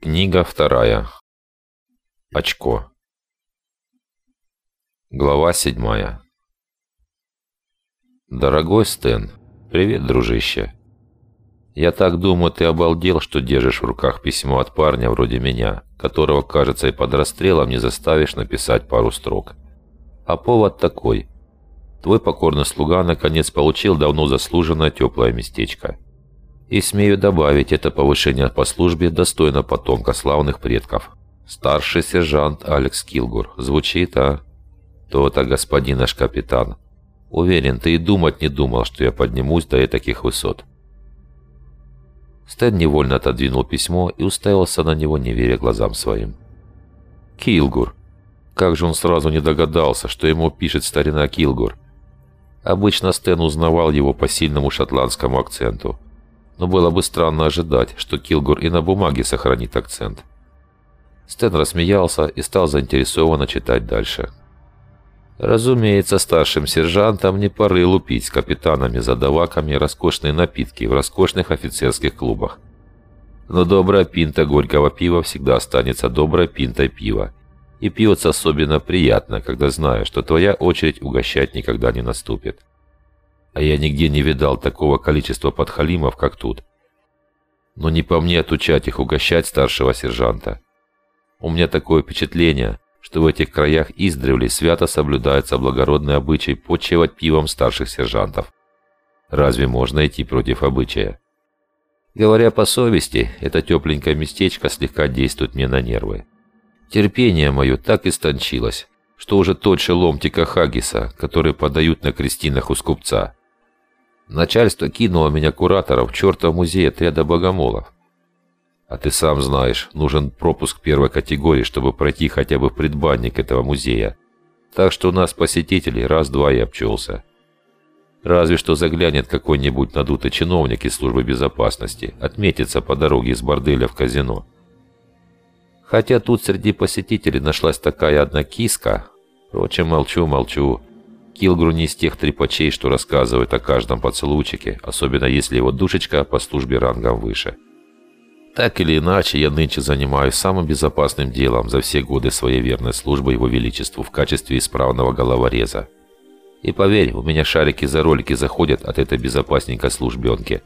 Книга вторая. Очко. Глава седьмая. Дорогой Стэн, привет, дружище. Я так думаю, ты обалдел, что держишь в руках письмо от парня вроде меня, которого, кажется, и под расстрелом не заставишь написать пару строк. А повод такой. Твой покорный слуга наконец получил давно заслуженное теплое местечко. И смею добавить, это повышение по службе достойно потомка славных предков. Старший сержант Алекс Килгур. Звучит, а? То-то, господин наш капитан. Уверен, ты и думать не думал, что я поднимусь до таких высот. Стэн невольно отодвинул письмо и уставился на него, не веря глазам своим. Килгур. Как же он сразу не догадался, что ему пишет старина Килгур. Обычно Стэн узнавал его по сильному шотландскому акценту. Но было бы странно ожидать, что Килгур и на бумаге сохранит акцент. Стэн рассмеялся и стал заинтересованно читать дальше. Разумеется, старшим сержантам не поры лупить с капитанами-задаваками роскошные напитки в роскошных офицерских клубах. Но добрая пинта горького пива всегда останется доброй пинтой пива. И пьется особенно приятно, когда знаешь, что твоя очередь угощать никогда не наступит. А я нигде не видал такого количества подхалимов, как тут. Но не по мне отучать их угощать старшего сержанта. У меня такое впечатление, что в этих краях издревле свято соблюдается благородный обычай почивать пивом старших сержантов. Разве можно идти против обычая? Говоря по совести, это тепленькое местечко слегка действует мне на нервы. Терпение мое так истончилось, что уже тот ломтика хагиса, который подают на крестинах у скупца. Начальство кинуло меня кураторов в чертов музей отряда богомолов. А ты сам знаешь, нужен пропуск первой категории, чтобы пройти хотя бы предбанник этого музея. Так что у нас посетителей раз-два и обчелся. Разве что заглянет какой-нибудь надутый чиновник из службы безопасности, отметится по дороге из борделя в казино. Хотя тут среди посетителей нашлась такая одна киска. Впрочем, молчу-молчу. Килгру не из тех трепачей, что рассказывают о каждом поцелуйчике, особенно если его душечка по службе рангом выше. Так или иначе, я нынче занимаюсь самым безопасным делом за все годы своей верной службы Его Величеству в качестве исправного головореза. И поверь, у меня шарики за ролики заходят от этой безопасненькой службенки.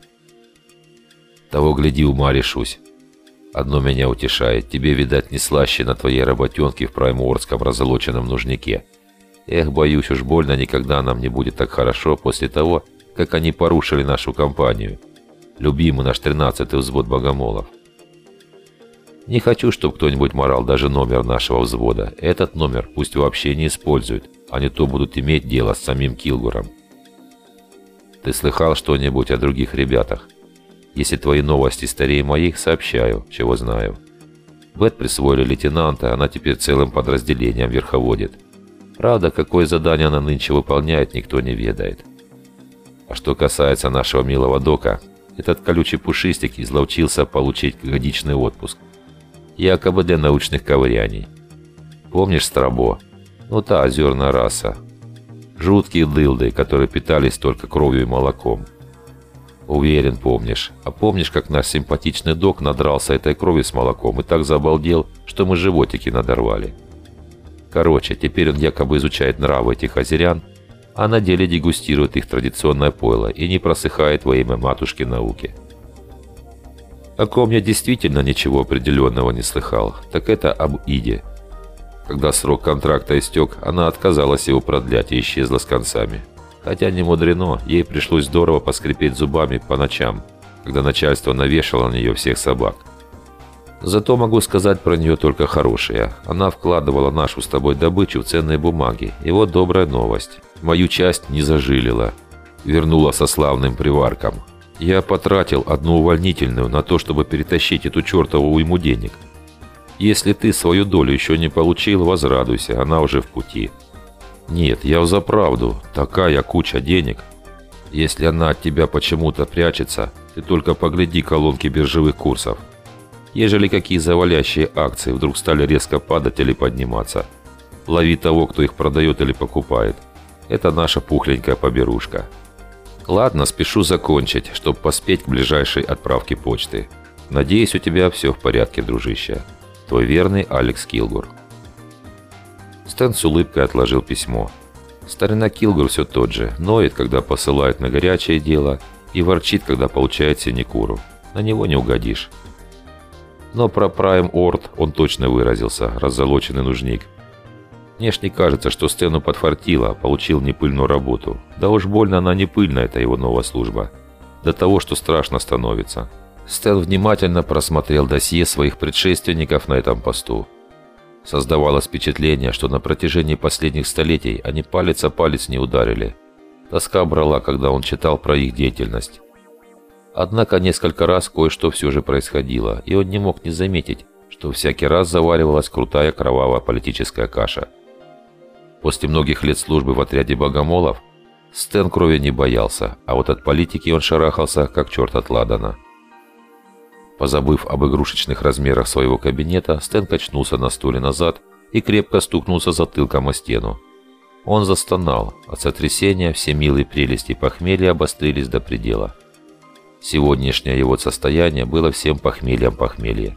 Того гляди, ума решусь. Одно меня утешает, тебе, видать, не слаще на твоей работенке в праймуорском разолоченном нужнике. Эх, боюсь, уж больно никогда нам не будет так хорошо после того, как они порушили нашу компанию. Любимый наш тринадцатый взвод богомолов. Не хочу, чтобы кто-нибудь морал даже номер нашего взвода. Этот номер пусть вообще не используют, а не то будут иметь дело с самим Килгуром. Ты слыхал что-нибудь о других ребятах? Если твои новости старее моих, сообщаю, чего знаю. Бет присвоили лейтенанта, она теперь целым подразделением верховодит. Правда, какое задание она нынче выполняет, никто не ведает. А что касается нашего милого Дока, этот колючий пушистик изловчился получить годичный отпуск якобы для научных ковыряний. Помнишь Страбо? Ну та озерная раса. Жуткие дылды, которые питались только кровью и молоком. Уверен, помнишь. А помнишь, как наш симпатичный док надрался этой кровью с молоком и так забалдел, что мы животики надорвали? Короче, теперь он якобы изучает нравы этих озерян, а на деле дегустирует их традиционное пойло и не просыхает во имя матушки науки. О ком я действительно ничего определенного не слыхал, так это об Иде. Когда срок контракта истек, она отказалась его продлять и исчезла с концами. Хотя не мудрено, ей пришлось здорово поскрипеть зубами по ночам, когда начальство навешало на нее всех собак. Зато могу сказать про нее только хорошее. Она вкладывала нашу с тобой добычу в ценные бумаги. И вот добрая новость. Мою часть не зажилила. Вернула со славным приварком. Я потратил одну увольнительную на то, чтобы перетащить эту чертову уйму денег. Если ты свою долю еще не получил, возрадуйся, она уже в пути. Нет, я взаправду, такая куча денег. Если она от тебя почему-то прячется, ты только погляди колонки биржевых курсов. Ежели какие завалящие акции вдруг стали резко падать или подниматься, лови того, кто их продает или покупает. Это наша пухленькая поберушка. Ладно, спешу закончить, чтобы поспеть к ближайшей отправке почты. Надеюсь, у тебя все в порядке, дружище. Твой верный Алекс Килгур. Стэн с улыбкой отложил письмо. Старина Килгур все тот же, ноет, когда посылает на горячее дело, и ворчит, когда получает синекуру. На него не угодишь. Но про Prime Ord он точно выразился, раззолоченный нужник. Внешне кажется, что Стэну подфартило, получил непыльную работу. Да уж больно она не пыльная, это его новая служба. До того, что страшно становится. Стэн внимательно просмотрел досье своих предшественников на этом посту. Создавалось впечатление, что на протяжении последних столетий они палец о палец не ударили. Тоска брала, когда он читал про их деятельность. Однако несколько раз кое-что все же происходило, и он не мог не заметить, что всякий раз заваривалась крутая кровавая политическая каша. После многих лет службы в отряде богомолов Стэн крови не боялся, а вот от политики он шарахался, как черт от ладана. Позабыв об игрушечных размерах своего кабинета, Стэн качнулся на стуле назад и крепко стукнулся затылком о стену. Он застонал. От сотрясения все милые прелести похмелья обострились до предела. Сегодняшнее его состояние было всем похмельем похмелья.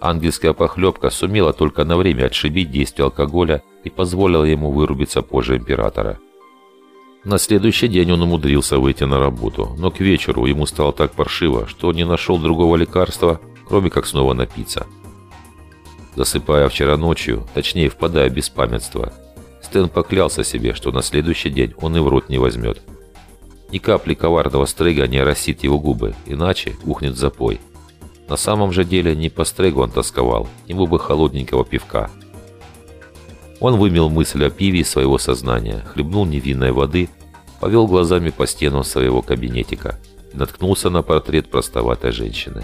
Ангельская похлебка сумела только на время отшибить действие алкоголя и позволила ему вырубиться позже императора. На следующий день он умудрился выйти на работу, но к вечеру ему стало так паршиво, что он не нашел другого лекарства, кроме как снова напиться. Засыпая вчера ночью, точнее впадая в беспамятство, Стэн поклялся себе, что на следующий день он и в рот не возьмет. Ни капли коварного стрига не оросит его губы, иначе ухнет запой. На самом же деле не по стригу он тосковал, ему бы холодненького пивка – он вымел мысль о пиве из своего сознания, хлебнул невинной воды, повел глазами по стенам своего кабинетика и наткнулся на портрет простоватой женщины.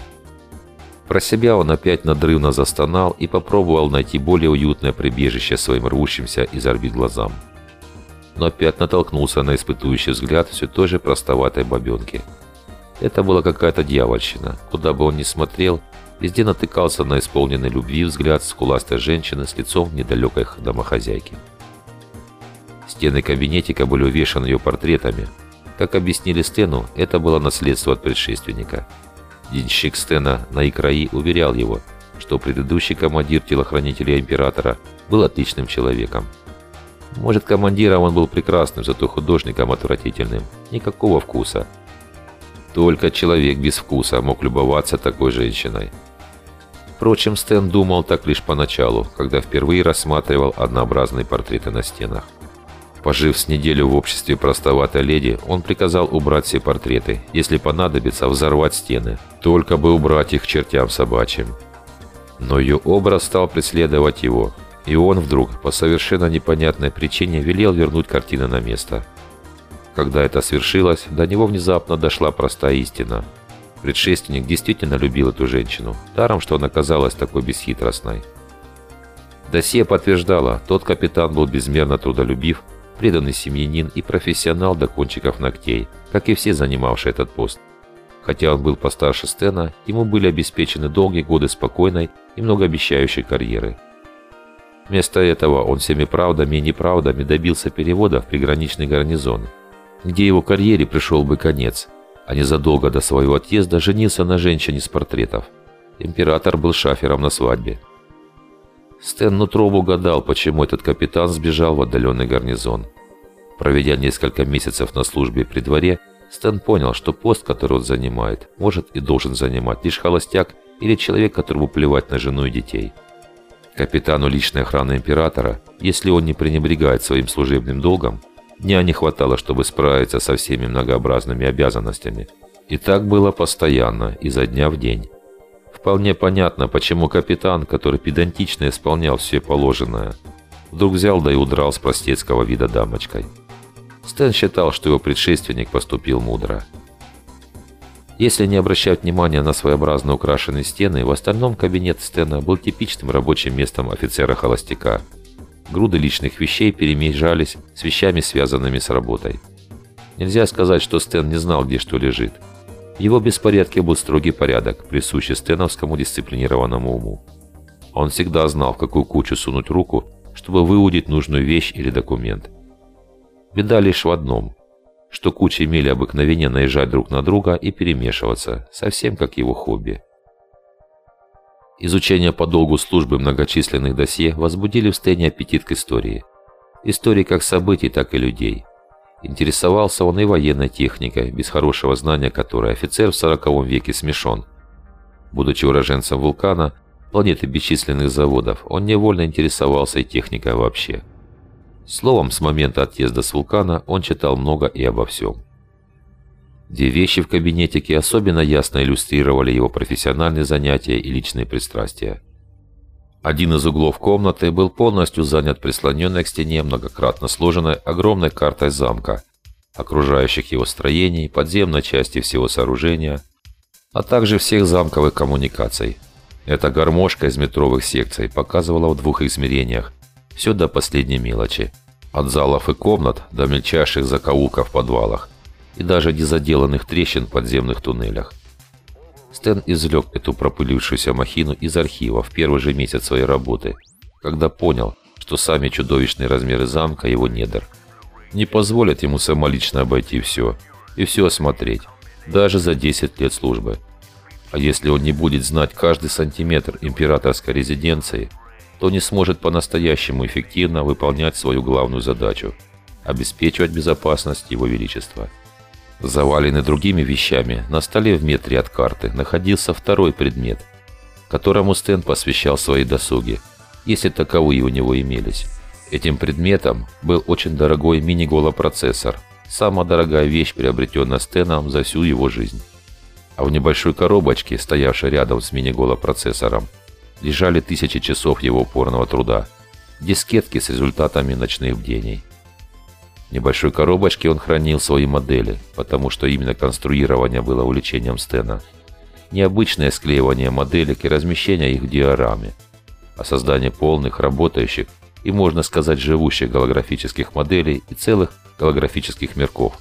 Про себя он опять надрывно застонал и попробовал найти более уютное прибежище своим рвущимся из орбит глазам. Но опять натолкнулся на испытующий взгляд все той же простоватой бабенки. Это была какая-то дьявольщина. Куда бы он ни смотрел, Везде натыкался на исполненный любви взгляд скуластой женщины с лицом недалекой домохозяйки. Стены кабинетика были увешаны ее портретами. Как объяснили Стэну, это было наследство от предшественника. Денщик Стена на Икраи уверял его, что предыдущий командир телохранителя Императора был отличным человеком. Может, командиром он был прекрасным, зато художником отвратительным. Никакого вкуса. Только человек без вкуса мог любоваться такой женщиной. Впрочем, Стэн думал так лишь поначалу, когда впервые рассматривал однообразные портреты на стенах. Пожив с неделю в обществе простоватой леди, он приказал убрать все портреты, если понадобится взорвать стены, только бы убрать их чертям собачьим. Но ее образ стал преследовать его, и он вдруг, по совершенно непонятной причине, велел вернуть картины на место. Когда это свершилось, до него внезапно дошла простая истина – Предшественник действительно любил эту женщину, даром, что она казалась такой бесхитростной. Досье подтверждало, тот капитан был безмерно трудолюбив, преданный семьянин и профессионал до кончиков ногтей, как и все занимавшие этот пост. Хотя он был постарше Стена, ему были обеспечены долгие годы спокойной и многообещающей карьеры. Вместо этого он всеми правдами и неправдами добился перевода в приграничный гарнизон, где его карьере пришел бы конец, а незадолго до своего отъезда женился на женщине с портретов. Император был шафером на свадьбе. Стэн нутрово угадал, почему этот капитан сбежал в отдаленный гарнизон. Проведя несколько месяцев на службе при дворе, Стэн понял, что пост, который он занимает, может и должен занимать лишь холостяк или человек, которому плевать на жену и детей. Капитану личной охраны императора, если он не пренебрегает своим служебным долгом, Дня не хватало, чтобы справиться со всеми многообразными обязанностями. И так было постоянно, изо дня в день. Вполне понятно, почему капитан, который педантично исполнял все положенное, вдруг взял да и удрал с простецкого вида дамочкой. Стэн считал, что его предшественник поступил мудро. Если не обращать внимания на своеобразно украшенные стены, в остальном кабинет Стэна был типичным рабочим местом офицера-холостяка – Груды личных вещей перемежались с вещами, связанными с работой. Нельзя сказать, что Стэн не знал, где что лежит. В его беспорядке был строгий порядок, присущий стеновскому дисциплинированному уму. Он всегда знал, в какую кучу сунуть руку, чтобы выудить нужную вещь или документ. Беда лишь в одном, что кучи имели обыкновение наезжать друг на друга и перемешиваться, совсем как его хобби. Изучение по долгу службы многочисленных досье возбудили в Стэне аппетит к истории. Истории как событий, так и людей. Интересовался он и военной техникой, без хорошего знания которой офицер в 40 веке смешон. Будучи уроженцем вулкана, планеты бесчисленных заводов, он невольно интересовался и техникой вообще. Словом, с момента отъезда с вулкана он читал много и обо всем. Две вещи в кабинетике особенно ясно иллюстрировали его профессиональные занятия и личные пристрастия. Один из углов комнаты был полностью занят прислоненной к стене многократно сложенной огромной картой замка, окружающих его строений, подземной части всего сооружения, а также всех замковых коммуникаций. Эта гармошка из метровых секций показывала в двух измерениях все до последней мелочи, от залов и комнат до мельчайших закоулков в подвалах, и даже незаделанных трещин в подземных туннелях. Стэн извлек эту пропылившуюся махину из архива в первый же месяц своей работы, когда понял, что сами чудовищные размеры замка его недр не позволят ему самолично обойти все и все осмотреть, даже за 10 лет службы. А если он не будет знать каждый сантиметр императорской резиденции, то не сможет по-настоящему эффективно выполнять свою главную задачу – обеспечивать безопасность Его Величества. Заваленный другими вещами, на столе в метре от карты находился второй предмет, которому Стэн посвящал свои досуги, если таковые у него имелись. Этим предметом был очень дорогой мини-голопроцессор, самая дорогая вещь, приобретенная Стэном за всю его жизнь. А в небольшой коробочке, стоявшей рядом с мини-голопроцессором, лежали тысячи часов его упорного труда, дискетки с результатами ночных бдений. Небольшой коробочке он хранил свои модели, потому что именно конструирование было увлечением Стена. Необычное склеивание моделек и размещение их в диораме, а создание полных, работающих и, можно сказать, живущих голографических моделей и целых голографических мирков,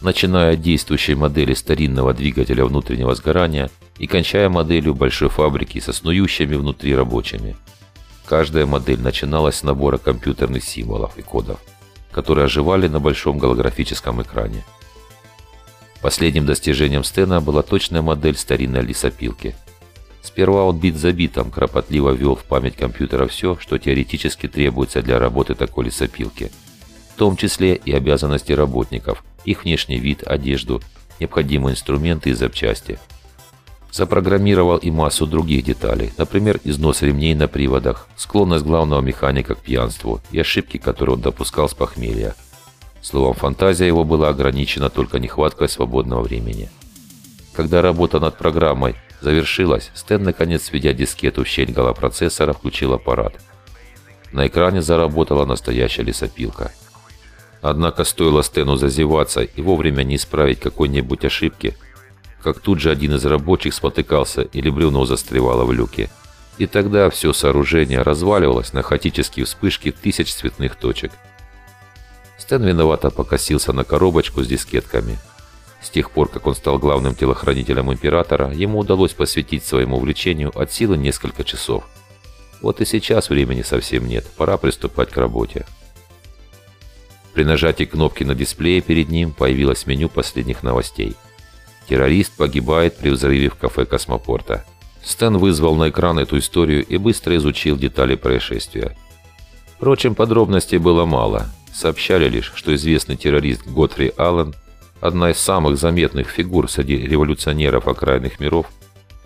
начиная от действующей модели старинного двигателя внутреннего сгорания и кончая моделью большой фабрики со снующими внутри рабочими. Каждая модель начиналась с набора компьютерных символов и кодов которые оживали на большом голографическом экране. Последним достижением Стена была точная модель старинной лесопилки. Сперва он бит за битом кропотливо ввел в память компьютера все, что теоретически требуется для работы такой лесопилки, в том числе и обязанности работников, их внешний вид, одежду, необходимые инструменты и запчасти – Запрограммировал и массу других деталей, например, износ ремней на приводах, склонность главного механика к пьянству и ошибки, которые он допускал с похмелья. Словом, фантазия его была ограничена только нехваткой свободного времени. Когда работа над программой завершилась, Стэн, наконец, введя дискету в щель голопроцессора, включил аппарат. На экране заработала настоящая лесопилка. Однако стоило Стэну зазеваться и вовремя не исправить какой-нибудь ошибки – как тут же один из рабочих спотыкался или бревно застревало в люке. И тогда все сооружение разваливалось на хаотические вспышки тысяч цветных точек. Стэн виновато покосился на коробочку с дискетками. С тех пор, как он стал главным телохранителем Императора, ему удалось посвятить своему увлечению от силы несколько часов. Вот и сейчас времени совсем нет, пора приступать к работе. При нажатии кнопки на дисплее перед ним появилось меню последних новостей – Террорист погибает при взрыве в кафе космопорта. Стэн вызвал на экран эту историю и быстро изучил детали происшествия. Впрочем, подробностей было мало. Сообщали лишь, что известный террорист Готфри Аллен, одна из самых заметных фигур среди революционеров окраинных миров,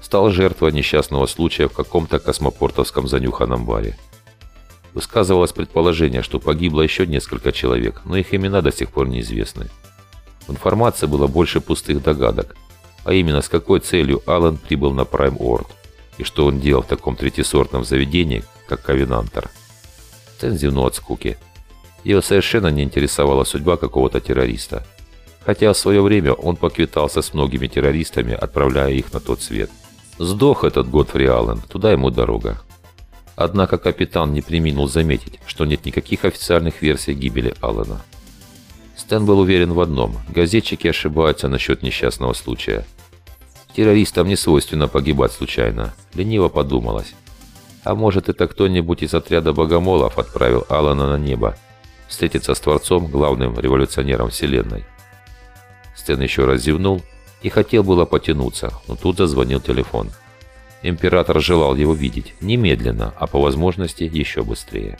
стал жертвой несчастного случая в каком-то космопортовском занюханном баре. Высказывалось предположение, что погибло еще несколько человек, но их имена до сих пор неизвестны. В информации было больше пустых догадок, а именно с какой целью Аллен прибыл на Прайм Орд и что он делал в таком третьесортном заведении, как Ковенантер. Стэн зевнул от скуки. Его совершенно не интересовала судьба какого-то террориста. Хотя в свое время он поквитался с многими террористами, отправляя их на тот свет. Сдох этот Годфри Аллен, туда ему дорога. Однако капитан не приминул заметить, что нет никаких официальных версий гибели Аллена. Стэн был уверен в одном – газетчики ошибаются насчет несчастного случая. Террористам не свойственно погибать случайно, лениво подумалось. А может это кто-нибудь из отряда богомолов отправил Алана на небо, встретиться с Творцом, главным революционером Вселенной. Стэн еще раз зевнул и хотел было потянуться, но тут зазвонил телефон. Император желал его видеть немедленно, а по возможности еще быстрее.